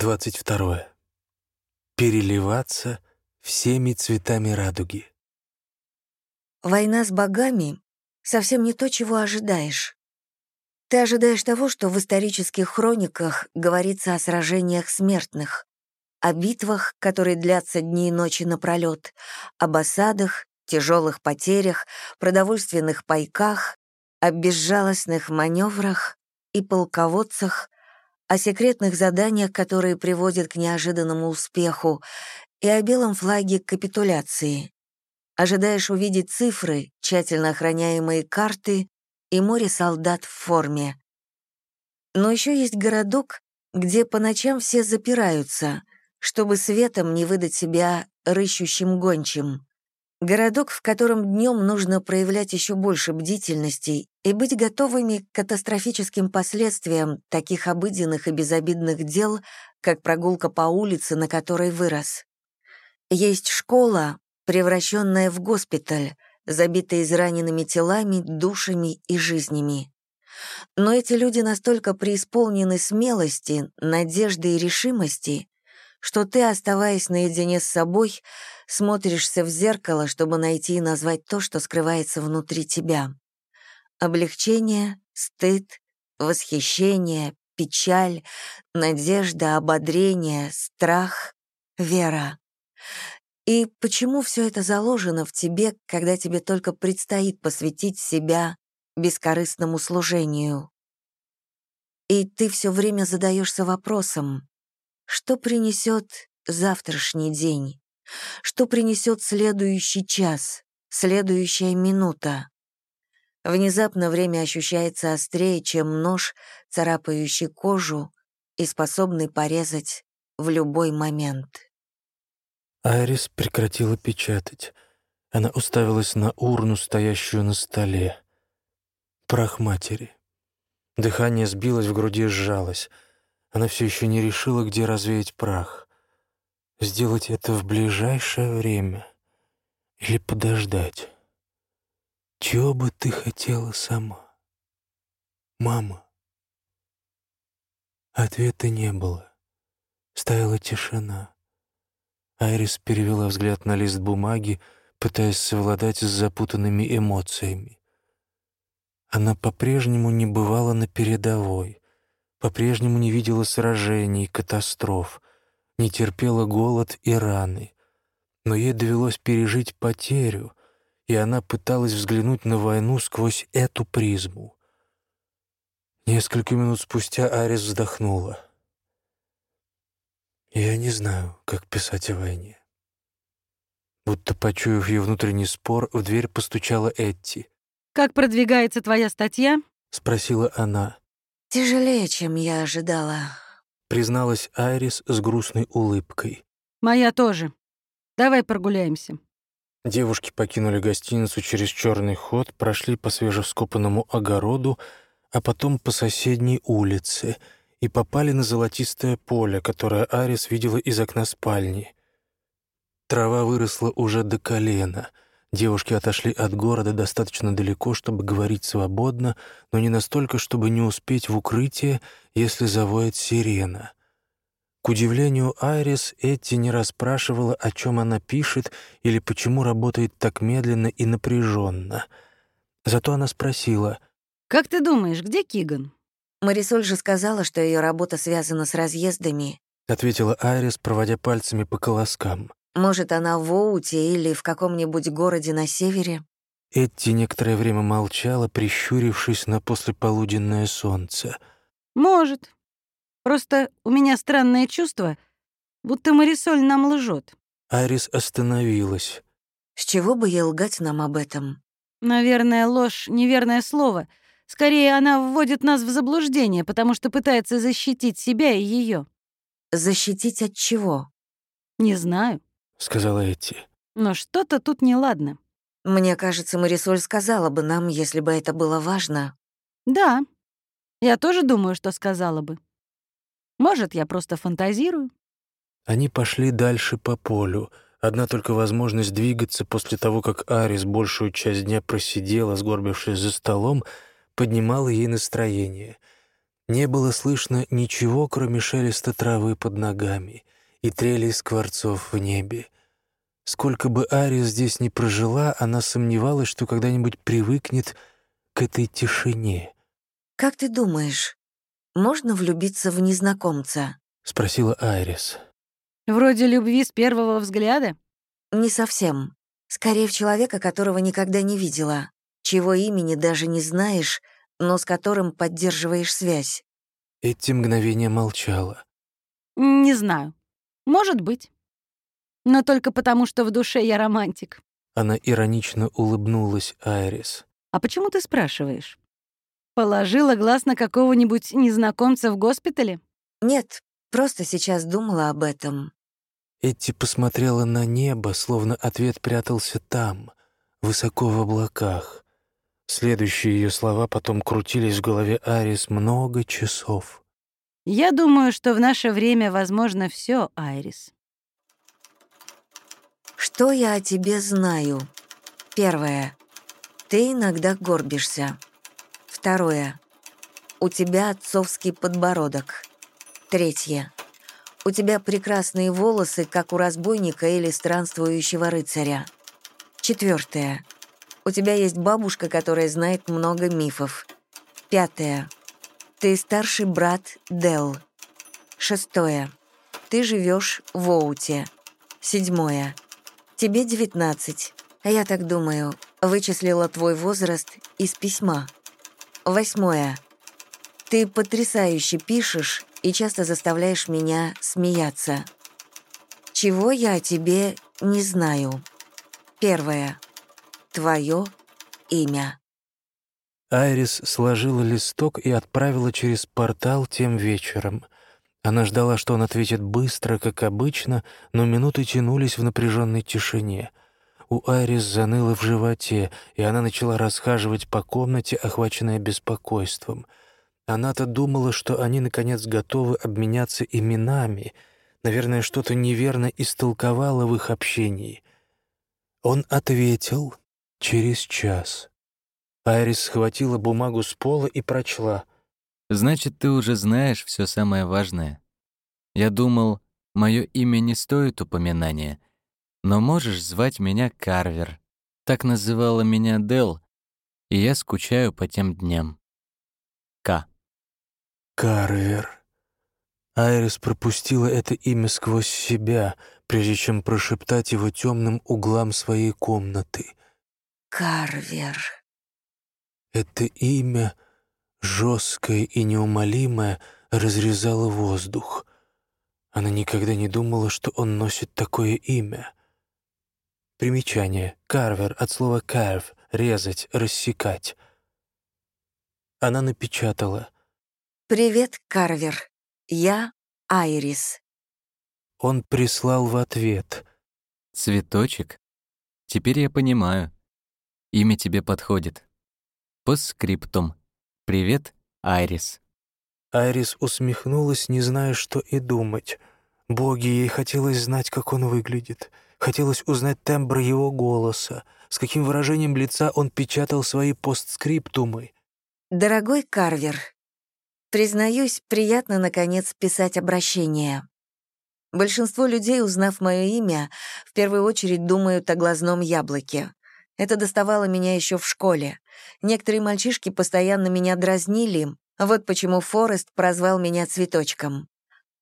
22. Переливаться всеми цветами радуги. Война с богами — совсем не то, чего ожидаешь. Ты ожидаешь того, что в исторических хрониках говорится о сражениях смертных, о битвах, которые длятся дни и ночи напролет, об осадах, тяжелых потерях, продовольственных пайках, о безжалостных маневрах и полководцах, о секретных заданиях, которые приводят к неожиданному успеху, и о белом флаге капитуляции. Ожидаешь увидеть цифры, тщательно охраняемые карты и море солдат в форме. Но еще есть городок, где по ночам все запираются, чтобы светом не выдать себя рыщущим гончим. Городок, в котором днем нужно проявлять еще больше бдительности и быть готовыми к катастрофическим последствиям таких обыденных и безобидных дел, как прогулка по улице, на которой вырос. Есть школа, превращенная в госпиталь, забитая израненными телами, душами и жизнями. Но эти люди настолько преисполнены смелости, надежды и решимости, что ты, оставаясь наедине с собой, смотришься в зеркало, чтобы найти и назвать то, что скрывается внутри тебя. Облегчение, стыд, восхищение, печаль, надежда, ободрение, страх, вера. И почему все это заложено в тебе, когда тебе только предстоит посвятить себя бескорыстному служению? И ты все время задаешься вопросом, что принесет завтрашний день? Что принесет следующий час, следующая минута? Внезапно время ощущается острее, чем нож, царапающий кожу и способный порезать в любой момент. Айрис прекратила печатать. Она уставилась на урну, стоящую на столе. Прах матери. Дыхание сбилось, в груди сжалось — она все еще не решила, где развеять прах. Сделать это в ближайшее время или подождать? Чего бы ты хотела сама, мама? Ответа не было. Стояла тишина. Айрис перевела взгляд на лист бумаги, пытаясь совладать с запутанными эмоциями. Она по-прежнему не бывала на передовой по-прежнему не видела сражений, катастроф, не терпела голод и раны. Но ей довелось пережить потерю, и она пыталась взглянуть на войну сквозь эту призму. Несколько минут спустя Арис вздохнула. «Я не знаю, как писать о войне». Будто почуяв ее внутренний спор, в дверь постучала Этти. «Как продвигается твоя статья?» — спросила она. «Тяжелее, чем я ожидала», — призналась Айрис с грустной улыбкой. «Моя тоже. Давай прогуляемся». Девушки покинули гостиницу через черный ход, прошли по свежевскопанному огороду, а потом по соседней улице и попали на золотистое поле, которое Арис видела из окна спальни. Трава выросла уже до колена — Девушки отошли от города достаточно далеко, чтобы говорить свободно, но не настолько, чтобы не успеть в укрытие, если завоет сирена. К удивлению Айрис, Этти не расспрашивала, о чем она пишет или почему работает так медленно и напряженно. Зато она спросила, «Как ты думаешь, где Киган?» Марисоль же сказала, что ее работа связана с разъездами. Ответила Айрис, проводя пальцами по колоскам. Может, она в Оуте или в каком-нибудь городе на севере?» Эдди некоторое время молчала, прищурившись на послеполуденное солнце. «Может. Просто у меня странное чувство, будто Марисоль нам лжет». Арис остановилась. «С чего бы ей лгать нам об этом?» «Наверное, ложь — неверное слово. Скорее, она вводит нас в заблуждение, потому что пытается защитить себя и ее. «Защитить от чего?» «Не знаю сказала Эти. «Но что-то тут неладно». «Мне кажется, Марисоль сказала бы нам, если бы это было важно». «Да, я тоже думаю, что сказала бы. Может, я просто фантазирую». Они пошли дальше по полю. Одна только возможность двигаться после того, как Арис большую часть дня просидела, сгорбившись за столом, поднимала ей настроение. Не было слышно ничего, кроме шелеста травы под ногами и трели скворцов в небе. Сколько бы Ария здесь ни прожила, она сомневалась, что когда-нибудь привыкнет к этой тишине. «Как ты думаешь, можно влюбиться в незнакомца?» — спросила Айрис. «Вроде любви с первого взгляда?» «Не совсем. Скорее, в человека, которого никогда не видела, чего имени даже не знаешь, но с которым поддерживаешь связь». Эти мгновения молчала. «Не знаю. Может быть. Но только потому, что в душе я романтик». Она иронично улыбнулась Айрис. «А почему ты спрашиваешь? Положила глаз на какого-нибудь незнакомца в госпитале?» «Нет, просто сейчас думала об этом». Эти посмотрела на небо, словно ответ прятался там, высоко в облаках. Следующие ее слова потом крутились в голове Арис много часов. «Я думаю, что в наше время возможно все, Айрис». Что я о тебе знаю? Первое. Ты иногда горбишься. Второе. У тебя отцовский подбородок. Третье. У тебя прекрасные волосы, как у разбойника или странствующего рыцаря. Четвертое. У тебя есть бабушка, которая знает много мифов. Пятое. Ты старший брат Дел. Шестое. Ты живешь в Оуте. Седьмое. Тебе 19. А я так думаю, вычислила твой возраст из письма. Восьмое. Ты потрясающе пишешь и часто заставляешь меня смеяться. Чего я о тебе не знаю. Первое твое имя». Айрис сложила листок и отправила через портал тем вечером. Она ждала, что он ответит быстро, как обычно, но минуты тянулись в напряженной тишине. У Айрис заныло в животе, и она начала расхаживать по комнате, охваченная беспокойством. Она-то думала, что они, наконец, готовы обменяться именами. Наверное, что-то неверно истолковало в их общении. Он ответил, Через час. Айрис схватила бумагу с пола и прочла. «Значит, ты уже знаешь все самое важное. Я думал, мое имя не стоит упоминания, но можешь звать меня Карвер. Так называла меня Дел, и я скучаю по тем дням. К. Карвер. Айрис пропустила это имя сквозь себя, прежде чем прошептать его темным углам своей комнаты. Карвер. Это имя, жесткое и неумолимое, разрезало воздух. Она никогда не думала, что он носит такое имя. Примечание. Карвер от слова «carve» — резать, рассекать. Она напечатала. «Привет, Карвер. Я Айрис». Он прислал в ответ. «Цветочек? Теперь я понимаю. Имя тебе подходит. Постскриптум. Привет, Айрис. Айрис усмехнулась, не зная, что и думать. Боги, ей хотелось знать, как он выглядит. Хотелось узнать тембр его голоса, с каким выражением лица он печатал свои постскриптумы. «Дорогой Карвер, признаюсь, приятно, наконец, писать обращение. Большинство людей, узнав мое имя, в первую очередь думают о глазном яблоке. Это доставало меня еще в школе. Некоторые мальчишки постоянно меня дразнили, вот почему Форест прозвал меня цветочком.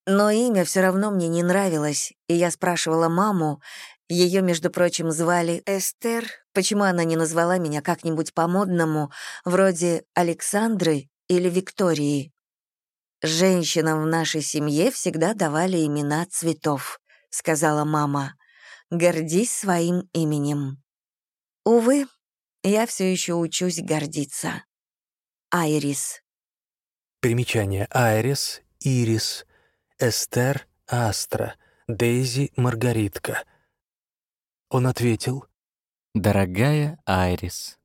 Но имя все равно мне не нравилось, и я спрашивала маму, ее, между прочим, звали Эстер, почему она не назвала меня как-нибудь по-модному, вроде Александры или Виктории. «Женщинам в нашей семье всегда давали имена цветов», — сказала мама. «Гордись своим именем». Увы, я все еще учусь гордиться. Айрис. Примечание. Айрис, Ирис, Эстер, Астра, Дейзи, Маргаритка. Он ответил. «Дорогая Айрис,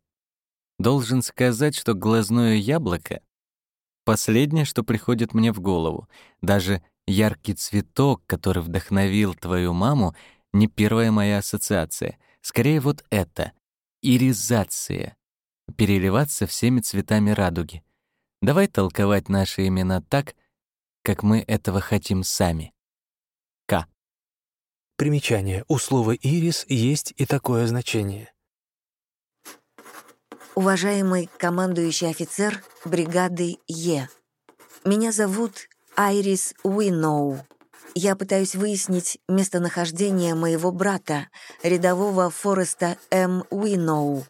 должен сказать, что глазное яблоко — последнее, что приходит мне в голову. Даже яркий цветок, который вдохновил твою маму, не первая моя ассоциация. Скорее, вот это иризация, переливаться всеми цветами радуги. Давай толковать наши имена так, как мы этого хотим сами. К. Примечание. У слова «ирис» есть и такое значение. Уважаемый командующий офицер бригады Е. Меня зовут Айрис Уиноу. Я пытаюсь выяснить местонахождение моего брата, рядового Фореста М. Уиноу.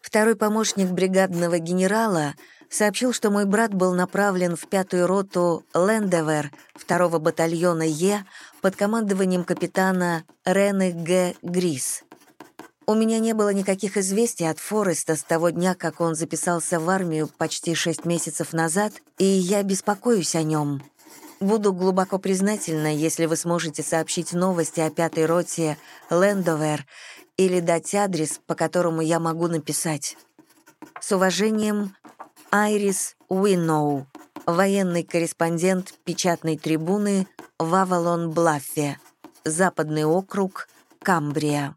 Второй помощник бригадного генерала сообщил, что мой брат был направлен в пятую роту Лендевер второго батальона Е под командованием капитана Рены Г. Грис. У меня не было никаких известий от Фореста с того дня, как он записался в армию почти шесть месяцев назад, и я беспокоюсь о нем. Буду глубоко признательна, если вы сможете сообщить новости о пятой роте Лендовер или дать адрес, по которому я могу написать. С уважением, Айрис Уинноу, военный корреспондент печатной трибуны в Авалон-Блаффе, Западный округ, Камбрия.